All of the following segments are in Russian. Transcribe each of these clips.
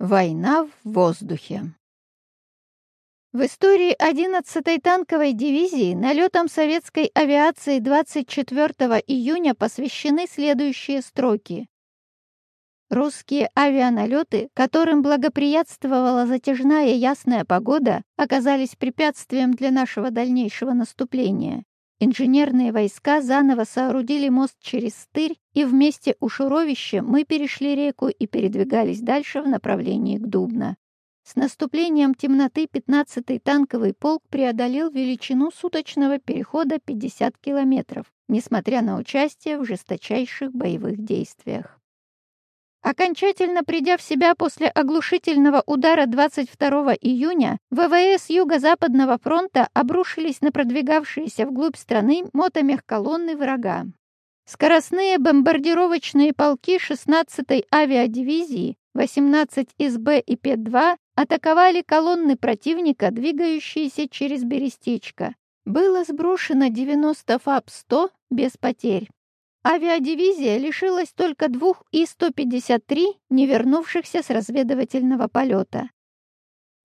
Война в воздухе. В истории 11-й танковой дивизии налетам советской авиации 24 июня посвящены следующие строки. Русские авианалеты, которым благоприятствовала затяжная ясная погода, оказались препятствием для нашего дальнейшего наступления. Инженерные войска заново соорудили мост через стырь, и вместе у Шуровища мы перешли реку и передвигались дальше в направлении к Дубно. С наступлением темноты 15-й танковый полк преодолел величину суточного перехода 50 километров, несмотря на участие в жесточайших боевых действиях. Окончательно придя в себя после оглушительного удара 22 июня, ВВС Юго-Западного фронта обрушились на продвигавшиеся вглубь страны мотомехколонны врага. Скоростные бомбардировочные полки 16-й авиадивизии 18 СБ и П-2 атаковали колонны противника, двигающиеся через Берестечко. Было сброшено 90 ФАБ-100 без потерь. Авиадивизия лишилась только двух И-153, не вернувшихся с разведывательного полета.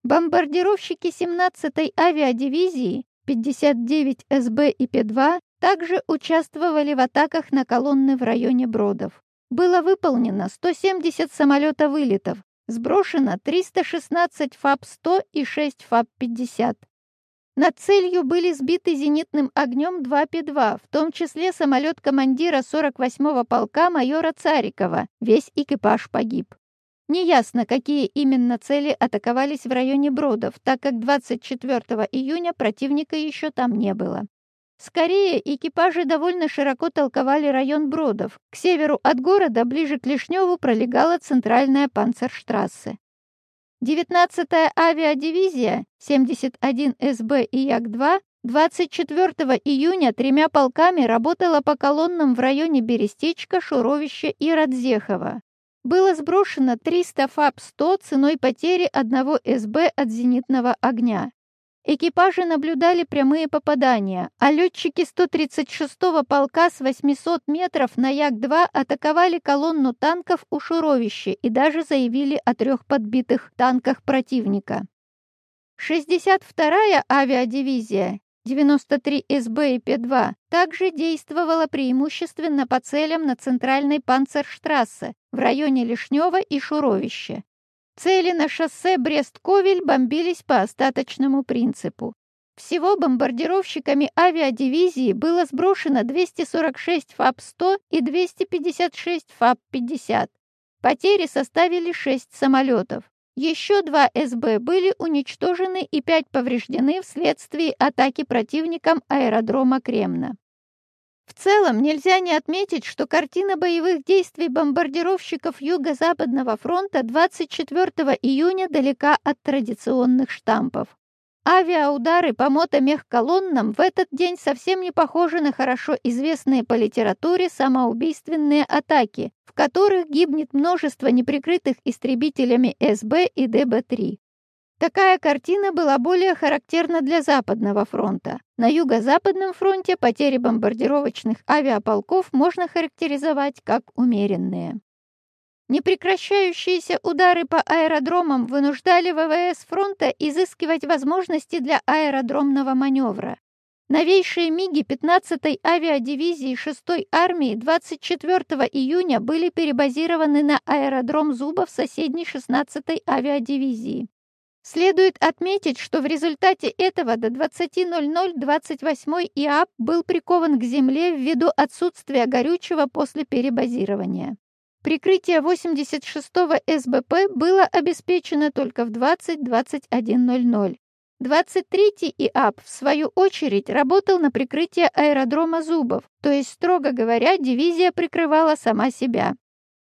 Бомбардировщики 17-й авиадивизии 59 СБ и Пе-2 также участвовали в атаках на колонны в районе Бродов. Было выполнено 170 самолето-вылетов, сброшено 316 ФАБ-100 и 6 ФАБ-50. Над целью были сбиты зенитным огнем 2 П-2, в том числе самолет командира 48-го полка майора Царикова. Весь экипаж погиб. Неясно, какие именно цели атаковались в районе Бродов, так как 24 июня противника еще там не было. Скорее, экипажи довольно широко толковали район Бродов. К северу от города, ближе к Лишневу, пролегала центральная панцерштрассе. 19-я авиадивизия 71 СБ и Як-2 24 июня тремя полками работала по колоннам в районе Берестечка, Шуровища и Радзехова. Было сброшено 300 ФАП-100 ценой потери одного СБ от зенитного огня. Экипажи наблюдали прямые попадания, а летчики 136-го полка с 800 метров на Як-2 атаковали колонну танков у Шуровища и даже заявили о трех подбитых танках противника. 62-я авиадивизия 93 СБ и Пе-2 также действовала преимущественно по целям на центральной Панцерштрассе в районе Лишнева и Шуровища. Цели на шоссе Брест-Ковель бомбились по остаточному принципу. Всего бомбардировщиками авиадивизии было сброшено 246 ФАБ-100 и 256 ФАБ-50. Потери составили 6 самолетов. Еще два СБ были уничтожены и 5 повреждены вследствие атаки противником аэродрома Кремна. В целом нельзя не отметить, что картина боевых действий бомбардировщиков Юго-Западного фронта 24 июня далека от традиционных штампов. Авиаудары по мотомехколоннам в этот день совсем не похожи на хорошо известные по литературе самоубийственные атаки, в которых гибнет множество неприкрытых истребителями СБ и ДБ-3. Такая картина была более характерна для Западного фронта. На Юго-Западном фронте потери бомбардировочных авиаполков можно характеризовать как умеренные. Непрекращающиеся удары по аэродромам вынуждали ВВС фронта изыскивать возможности для аэродромного маневра. Новейшие МиГи 15-й авиадивизии 6-й армии 24 июня были перебазированы на аэродром Зубов соседней 16-й авиадивизии. Следует отметить, что в результате этого до 20.00 28 ИАП был прикован к земле ввиду отсутствия горючего после перебазирования. Прикрытие 86-го СБП было обеспечено только в 20-21.00. 23-й ИАП, в свою очередь, работал на прикрытие аэродрома Зубов, то есть, строго говоря, дивизия прикрывала сама себя.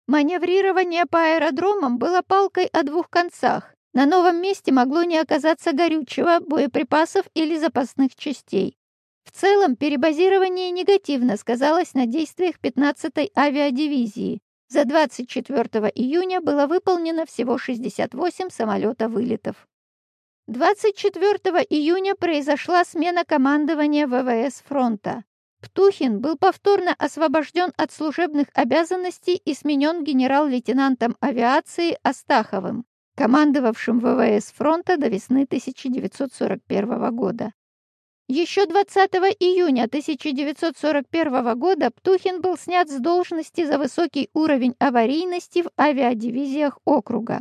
Маневрирование по аэродромам было палкой о двух концах. На новом месте могло не оказаться горючего, боеприпасов или запасных частей. В целом, перебазирование негативно сказалось на действиях 15-й авиадивизии. За 24 июня было выполнено всего 68 самолета-вылетов. 24 июня произошла смена командования ВВС фронта. Птухин был повторно освобожден от служебных обязанностей и сменен генерал-лейтенантом авиации Астаховым. Командовавшим ВВС фронта до весны 1941 года. Еще 20 июня 1941 года Птухин был снят с должности за высокий уровень аварийности в авиадивизиях округа.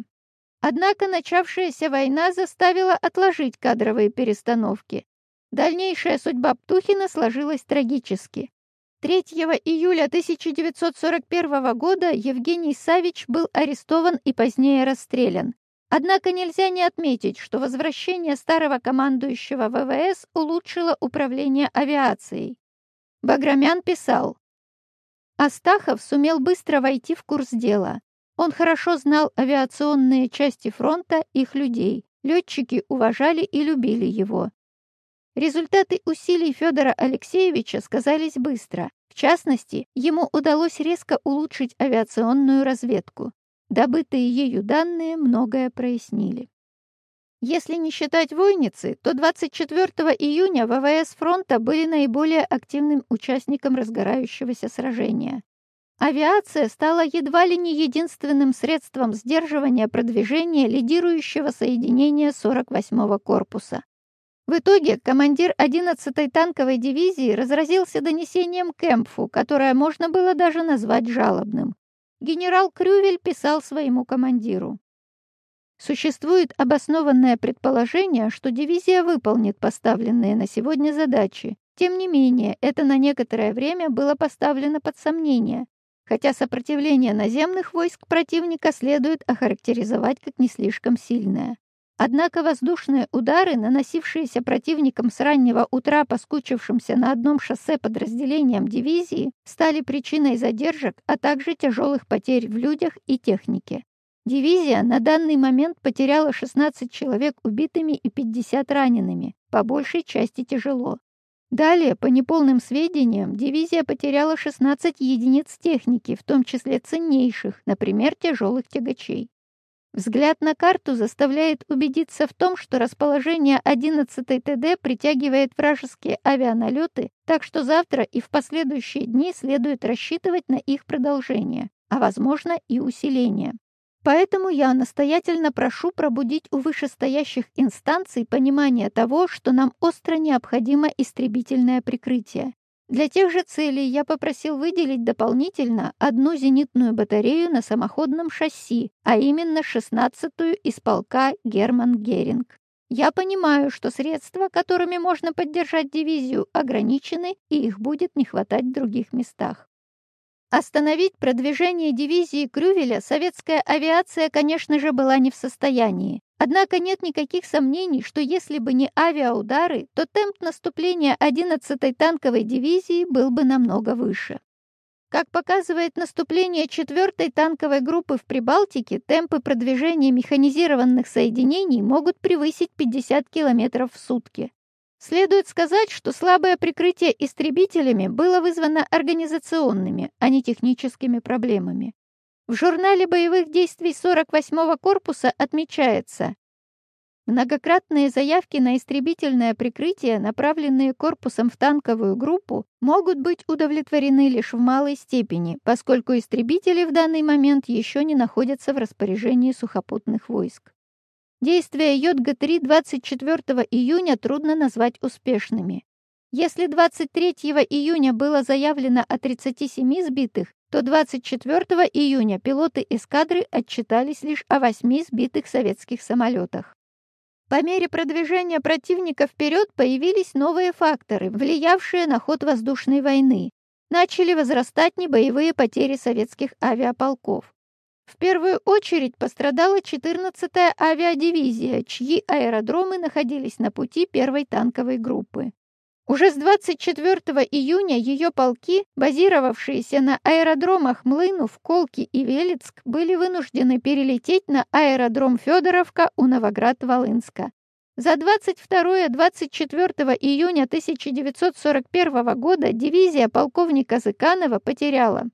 Однако начавшаяся война заставила отложить кадровые перестановки. Дальнейшая судьба Птухина сложилась трагически. 3 июля 1941 года Евгений Савич был арестован и позднее расстрелян. Однако нельзя не отметить, что возвращение старого командующего ВВС улучшило управление авиацией. Баграмян писал, Астахов сумел быстро войти в курс дела. Он хорошо знал авиационные части фронта, их людей. Летчики уважали и любили его. Результаты усилий Федора Алексеевича сказались быстро. В частности, ему удалось резко улучшить авиационную разведку. Добытые ею данные многое прояснили. Если не считать войницы, то 24 июня ВВС фронта были наиболее активным участником разгорающегося сражения. Авиация стала едва ли не единственным средством сдерживания продвижения лидирующего соединения 48-го корпуса. В итоге командир 11-й танковой дивизии разразился донесением Кемпфу, которое можно было даже назвать жалобным генерал Крювель писал своему командиру. Существует обоснованное предположение, что дивизия выполнит поставленные на сегодня задачи. Тем не менее, это на некоторое время было поставлено под сомнение, хотя сопротивление наземных войск противника следует охарактеризовать как не слишком сильное. Однако воздушные удары, наносившиеся противником с раннего утра поскучившимся на одном шоссе подразделениям дивизии, стали причиной задержек, а также тяжелых потерь в людях и технике. Дивизия на данный момент потеряла 16 человек убитыми и 50 ранеными, по большей части тяжело. Далее, по неполным сведениям, дивизия потеряла 16 единиц техники, в том числе ценнейших, например, тяжелых тягачей. Взгляд на карту заставляет убедиться в том, что расположение 11-й ТД притягивает вражеские авианалеты, так что завтра и в последующие дни следует рассчитывать на их продолжение, а возможно и усиление. Поэтому я настоятельно прошу пробудить у вышестоящих инстанций понимание того, что нам остро необходимо истребительное прикрытие, для тех же целей я попросил выделить дополнительно одну зенитную батарею на самоходном шасси, а именно 16-ю из полка Герман Геринг. Я понимаю, что средства, которыми можно поддержать дивизию, ограничены, и их будет не хватать в других местах. Остановить продвижение дивизии Крювеля советская авиация, конечно же, была не в состоянии. Однако нет никаких сомнений, что если бы не авиаудары, то темп наступления 11-й танковой дивизии был бы намного выше. Как показывает наступление 4-й танковой группы в Прибалтике, темпы продвижения механизированных соединений могут превысить 50 км в сутки. Следует сказать, что слабое прикрытие истребителями было вызвано организационными, а не техническими проблемами. В журнале боевых действий 48-го корпуса отмечается, Многократные заявки на истребительное прикрытие, направленные корпусом в танковую группу, могут быть удовлетворены лишь в малой степени, поскольку истребители в данный момент еще не находятся в распоряжении сухопутных войск. Действия Йодга-3 24 июня трудно назвать успешными. Если 23 июня было заявлено о 37 сбитых, то 24 июня пилоты эскадры отчитались лишь о 8 сбитых советских самолетах. По мере продвижения противника вперед появились новые факторы, влиявшие на ход воздушной войны. Начали возрастать небоевые потери советских авиаполков. В первую очередь пострадала 14-я авиадивизия, чьи аэродромы находились на пути первой танковой группы. Уже с 24 июня ее полки, базировавшиеся на аэродромах Млынов, Колки и Велицк, были вынуждены перелететь на аэродром Федоровка у Новоград-Волынска. За 22-24 июня 1941 года дивизия полковника Зыканова потеряла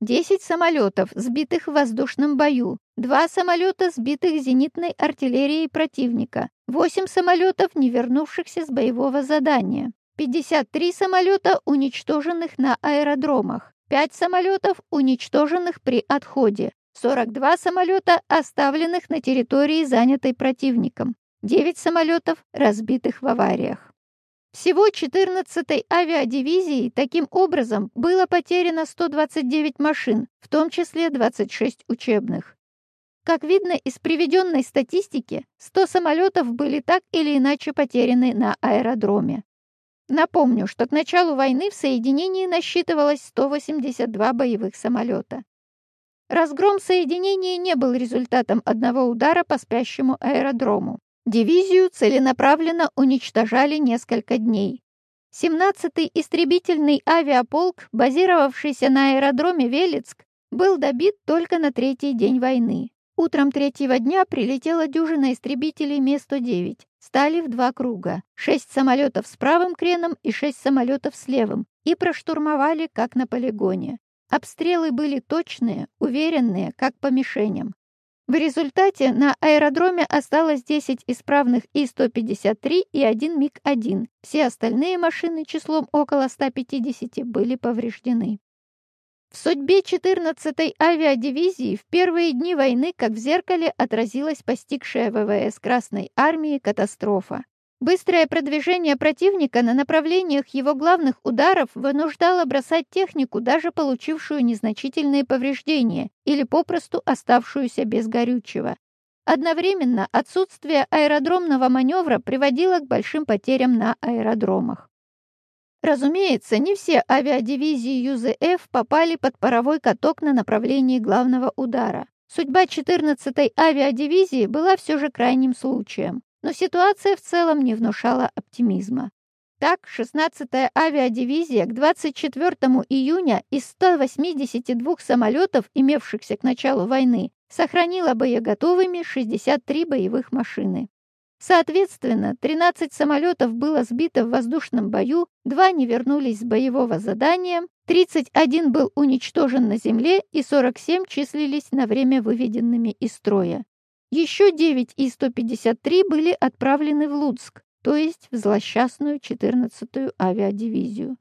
10 самолетов, сбитых в воздушном бою, 2 самолета, сбитых зенитной артиллерией противника, 8 самолетов, не вернувшихся с боевого задания, 53 самолета, уничтоженных на аэродромах, 5 самолетов, уничтоженных при отходе, 42 самолета, оставленных на территории, занятой противником, 9 самолетов, разбитых в авариях. Всего 14-й авиадивизии таким образом было потеряно 129 машин, в том числе 26 учебных. Как видно из приведенной статистики, 100 самолетов были так или иначе потеряны на аэродроме. Напомню, что к началу войны в соединении насчитывалось 182 боевых самолета. Разгром соединения не был результатом одного удара по спящему аэродрому. Дивизию целенаправленно уничтожали несколько дней. 17-й истребительный авиаполк, базировавшийся на аэродроме Велицк, был добит только на третий день войны. Утром третьего дня прилетела дюжина истребителей Ми-109. Стали в два круга. Шесть самолетов с правым креном и шесть самолетов с левым. И проштурмовали, как на полигоне. Обстрелы были точные, уверенные, как по мишеням. В результате на аэродроме осталось 10 исправных И-153 и один МиГ-1. Все остальные машины числом около 150 были повреждены. В судьбе 14-й авиадивизии в первые дни войны, как в зеркале, отразилась постигшая ВВС Красной Армии катастрофа. Быстрое продвижение противника на направлениях его главных ударов вынуждало бросать технику, даже получившую незначительные повреждения или попросту оставшуюся без горючего. Одновременно отсутствие аэродромного маневра приводило к большим потерям на аэродромах. Разумеется, не все авиадивизии ЮЗФ попали под паровой каток на направлении главного удара. Судьба 14-й авиадивизии была все же крайним случаем, но ситуация в целом не внушала оптимизма. Так, 16-я авиадивизия к 24 июня из 182 самолетов, имевшихся к началу войны, сохранила боеготовыми 63 боевых машины. Соответственно, 13 самолетов было сбито в воздушном бою, два не вернулись с боевого задания, 31 был уничтожен на земле и 47 числились на время выведенными из строя. Еще 9 из 153 были отправлены в Луцк, то есть в злосчастную 14-ю авиадивизию.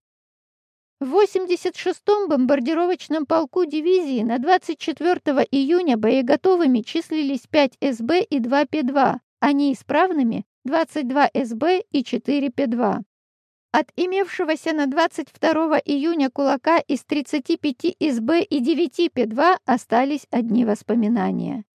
В 86-м бомбардировочном полку дивизии на 24 июня боеготовыми числились 5 СБ и 2 Пе-2, а неисправными 22 СБ и 4 Пе-2. От имевшегося на 22 июня кулака из 35 СБ и 9 Пе-2 остались одни воспоминания.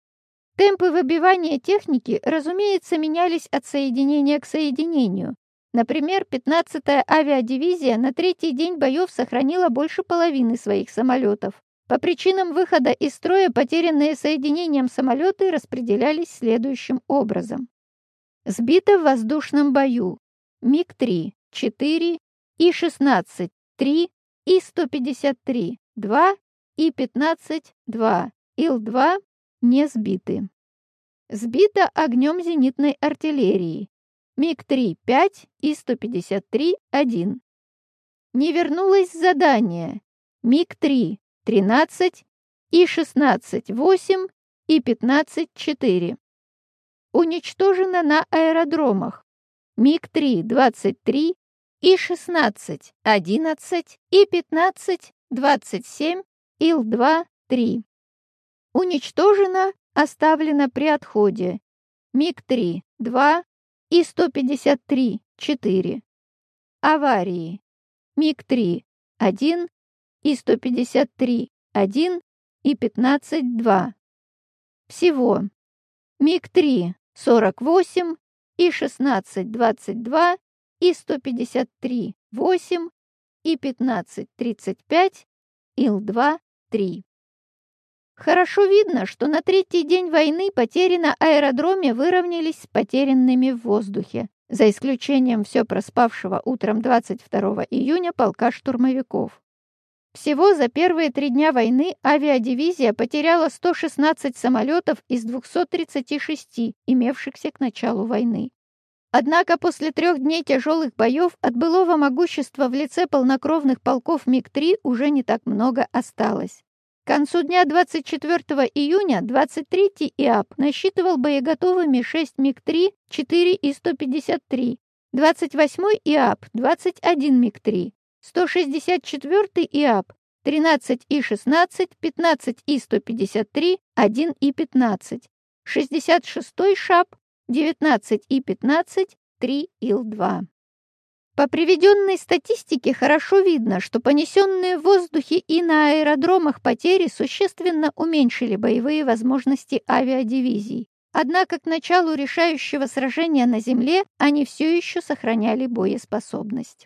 Темпы выбивания техники, разумеется, менялись от соединения к соединению. Например, 15-я авиадивизия на третий день боев сохранила больше половины своих самолетов. По причинам выхода из строя потерянные соединением самолеты распределялись следующим образом. Сбито в воздушном бою МиГ-3 – 4, И-16 – 3, И-153 – 2, И-15 – 2, Ил-2 – не сбиты. Сбито огнем зенитной артиллерии МиГ-3 – 5, И-153 – 1. Не вернулось задание МиГ-3 13 и 16 8 и 15 4. Уничтожено на аэродромах МиГ-3 23 и 16 11 и 15 27 Ил-2 3. Уничтожено, оставлено при отходе МиГ-3 2 и 153 4. Аварии МиГ-3 1 и 153 1 и 15 2. Всего МиГ-3 48 и 16 22 и 153 8 и 15 35 Ил-2 3. Хорошо видно, что на третий день войны потери на аэродроме выровнялись с потерянными в воздухе, за исключением все проспавшего утром 22 июня полка штурмовиков. Всего за первые три дня войны авиадивизия потеряла 116 самолетов из 236, имевшихся к началу войны. Однако после трех дней тяжелых боев от былого могущества в лице полнокровных полков МиГ-3 уже не так много осталось. К концу дня 24 июня 23-й ИАП насчитывал боеготовыми 6 МиГ-3, 4 И-153, 28-й ИАП – 21 МиГ-3, 164-й ИАП 13 И-16, 15 И-153, 1 И-15, 66-й ШАП, 19 И-15, 3 Ил-2. По приведенной статистике хорошо видно, что понесенные в воздухе и на аэродромах потери существенно уменьшили боевые возможности авиадивизий. Однако к началу решающего сражения на земле они все еще сохраняли боеспособность.